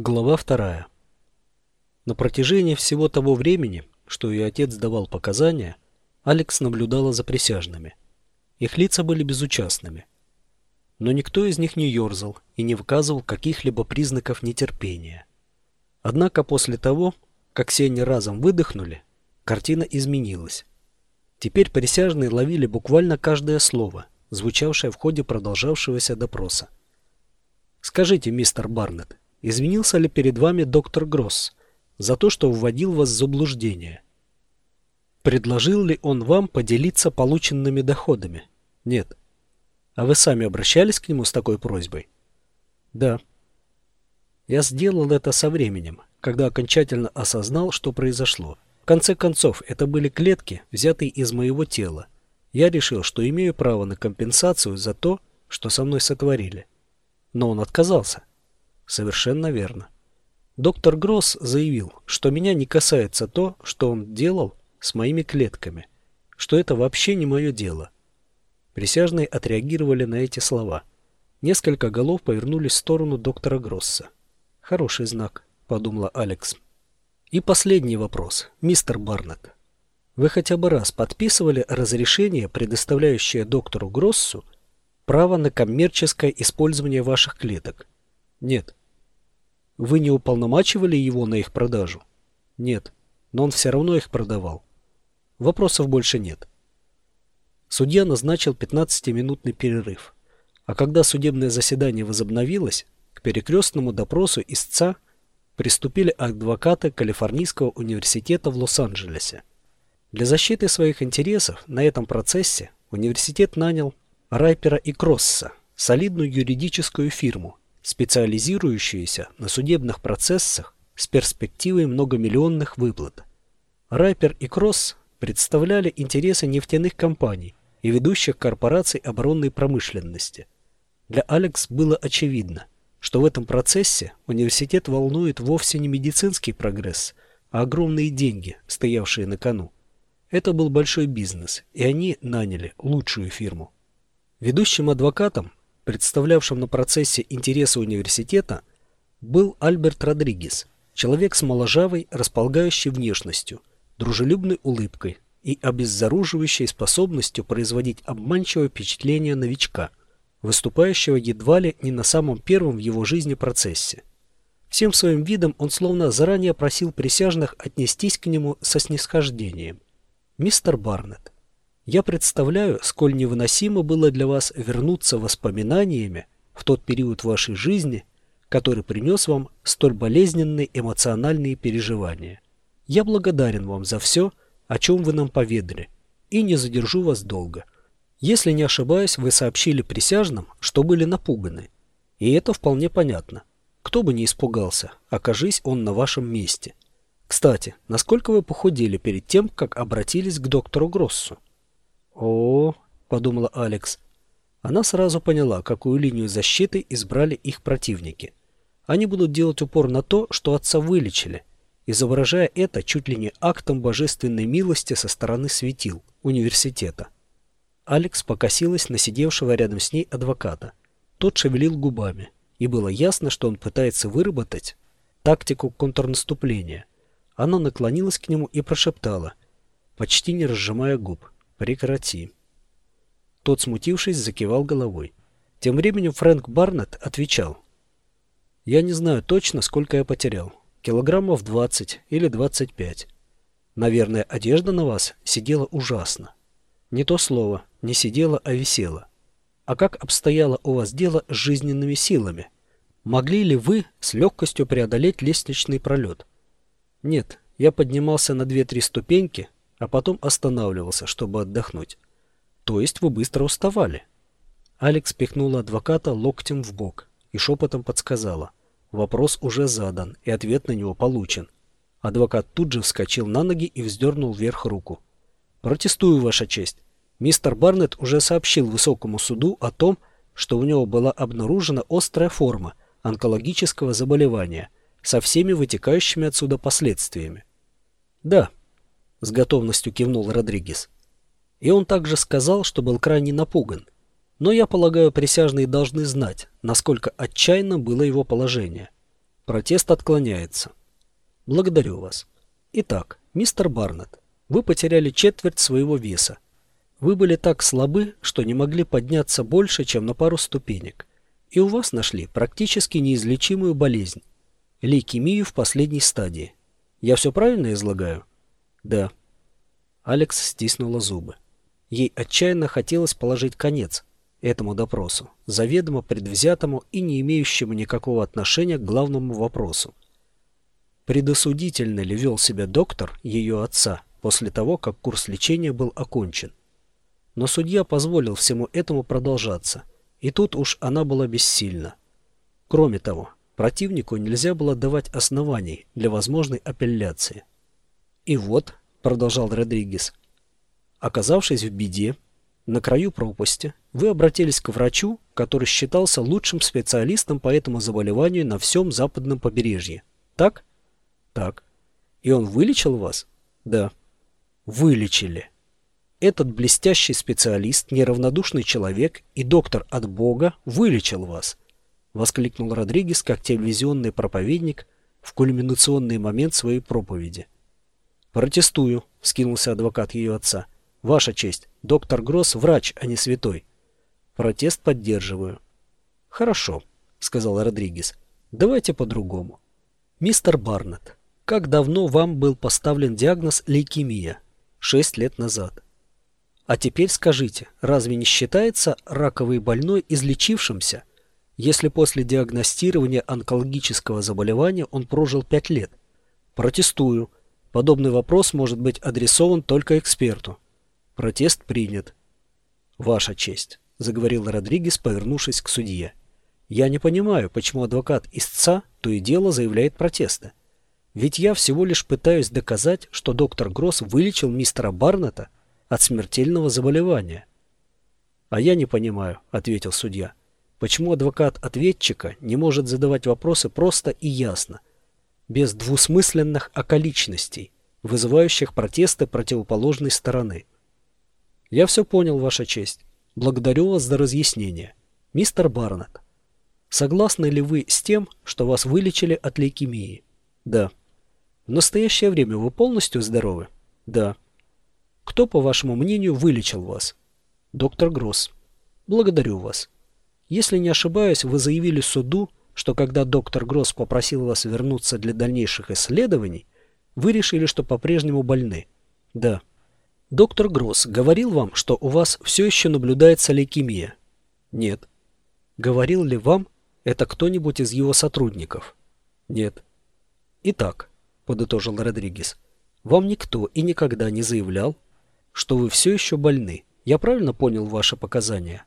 Глава вторая. На протяжении всего того времени, что ее отец давал показания, Алекс наблюдала за присяжными. Их лица были безучастными. Но никто из них не ерзал и не выказывал каких-либо признаков нетерпения. Однако после того, как все они разом выдохнули, картина изменилась. Теперь присяжные ловили буквально каждое слово, звучавшее в ходе продолжавшегося допроса. «Скажите, мистер Барнетт, Извинился ли перед вами доктор Гросс за то, что вводил вас в заблуждение? Предложил ли он вам поделиться полученными доходами? Нет. А вы сами обращались к нему с такой просьбой? Да. Я сделал это со временем, когда окончательно осознал, что произошло. В конце концов, это были клетки, взятые из моего тела. Я решил, что имею право на компенсацию за то, что со мной сотворили. Но он отказался. Совершенно верно. Доктор Гросс заявил, что меня не касается то, что он делал с моими клетками, что это вообще не мое дело. Присяжные отреагировали на эти слова. Несколько голов повернулись в сторону доктора Гросса. «Хороший знак», — подумала Алекс. И последний вопрос, мистер Барнетт. Вы хотя бы раз подписывали разрешение, предоставляющее доктору Гроссу право на коммерческое использование ваших клеток? Нет. Вы не уполномачивали его на их продажу? Нет, но он все равно их продавал. Вопросов больше нет. Судья назначил 15-минутный перерыв. А когда судебное заседание возобновилось, к перекрестному допросу истца приступили адвокаты Калифорнийского университета в Лос-Анджелесе. Для защиты своих интересов на этом процессе университет нанял Райпера и Кросса, солидную юридическую фирму, специализирующиеся на судебных процессах с перспективой многомиллионных выплат. Райпер и Кросс представляли интересы нефтяных компаний и ведущих корпораций оборонной промышленности. Для Алекс было очевидно, что в этом процессе университет волнует вовсе не медицинский прогресс, а огромные деньги, стоявшие на кону. Это был большой бизнес, и они наняли лучшую фирму. Ведущим адвокатом представлявшим на процессе интересы университета, был Альберт Родригес, человек с моложавой, располагающей внешностью, дружелюбной улыбкой и обеззаруживающей способностью производить обманчивое впечатление новичка, выступающего едва ли не на самом первом в его жизни процессе. Всем своим видом он словно заранее просил присяжных отнестись к нему со снисхождением. «Мистер Барнетт, я представляю, сколь невыносимо было для вас вернуться воспоминаниями в тот период вашей жизни, который принес вам столь болезненные эмоциональные переживания. Я благодарен вам за все, о чем вы нам поведали, и не задержу вас долго. Если не ошибаюсь, вы сообщили присяжным, что были напуганы. И это вполне понятно. Кто бы не испугался, окажись он на вашем месте. Кстати, насколько вы похудели перед тем, как обратились к доктору Гроссу? «О, — подумала Алекс. Она сразу поняла, какую линию защиты избрали их противники. Они будут делать упор на то, что отца вылечили, изображая это чуть ли не актом божественной милости со стороны светил университета. Алекс покосилась на сидевшего рядом с ней адвоката. Тот шевелил губами, и было ясно, что он пытается выработать тактику контрнаступления. Она наклонилась к нему и прошептала, почти не разжимая губ. Прекрати. Тот, смутившись, закивал головой. Тем временем Фрэнк Барнетт отвечал. Я не знаю точно, сколько я потерял. Килограммов 20 или 25. Наверное, одежда на вас сидела ужасно. Не то слово, не сидела, а висела. А как обстояло у вас дело с жизненными силами? Могли ли вы с легкостью преодолеть лестничный пролет? Нет, я поднимался на две-три ступеньки, а потом останавливался, чтобы отдохнуть. То есть вы быстро уставали? Алекс пихнула адвоката локтем в бок и шепотом подсказала. Вопрос уже задан, и ответ на него получен. Адвокат тут же вскочил на ноги и вздернул вверх руку. «Протестую, Ваша честь. Мистер Барнетт уже сообщил высокому суду о том, что у него была обнаружена острая форма онкологического заболевания со всеми вытекающими отсюда последствиями. Да, — с готовностью кивнул Родригес. И он также сказал, что был крайне напуган. Но я полагаю, присяжные должны знать, насколько отчаянно было его положение. Протест отклоняется. Благодарю вас. Итак, мистер Барнетт, вы потеряли четверть своего веса. Вы были так слабы, что не могли подняться больше, чем на пару ступенек. И у вас нашли практически неизлечимую болезнь – лейкемию в последней стадии. Я все правильно излагаю? Да. Алекс стиснула зубы. Ей отчаянно хотелось положить конец этому допросу, заведомо предвзятому и не имеющему никакого отношения к главному вопросу. Предосудительно ли вел себя доктор, ее отца, после того, как курс лечения был окончен? Но судья позволил всему этому продолжаться, и тут уж она была бессильна. Кроме того, противнику нельзя было давать оснований для возможной апелляции. «И вот», — продолжал Родригес, — «оказавшись в беде, на краю пропасти, вы обратились к врачу, который считался лучшим специалистом по этому заболеванию на всем западном побережье. Так? Так. И он вылечил вас? Да. Вылечили. Этот блестящий специалист, неравнодушный человек и доктор от Бога вылечил вас, воскликнул Родригес как телевизионный проповедник в кульминационный момент своей проповеди. Протестую, скинулся адвокат ее отца. Ваша честь, доктор Гросс врач, а не святой. Протест поддерживаю. Хорошо, сказал Родригес. Давайте по-другому. Мистер Барнетт, как давно вам был поставлен диагноз лейкемия? Шесть лет назад. А теперь скажите, разве не считается раковый больной излечившимся, если после диагностирования онкологического заболевания он прожил пять лет? Протестую. Подобный вопрос может быть адресован только эксперту. Протест принят. Ваша честь, заговорил Родригес, повернувшись к судье. Я не понимаю, почему адвокат истца то и дело заявляет протесты. Ведь я всего лишь пытаюсь доказать, что доктор Гросс вылечил мистера Барнета от смертельного заболевания. А я не понимаю, ответил судья. Почему адвокат ответчика не может задавать вопросы просто и ясно, без двусмысленных околичностей, вызывающих протесты противоположной стороны? Я все понял, Ваша честь. Благодарю вас за разъяснение. Мистер Барнетт, согласны ли вы с тем, что вас вылечили от лейкемии? Да. В настоящее время вы полностью здоровы? Да. Кто, по вашему мнению, вылечил вас? Доктор Гросс. Благодарю вас. Если не ошибаюсь, вы заявили суду, что когда доктор Гросс попросил вас вернуться для дальнейших исследований, вы решили, что по-прежнему больны. Да. Доктор Гросс говорил вам, что у вас все еще наблюдается лейкемия? Нет. Говорил ли вам это кто-нибудь из его сотрудников? Нет. Итак, подытожил Родригес, вам никто и никогда не заявлял, что вы все еще больны. Я правильно понял ваши показания?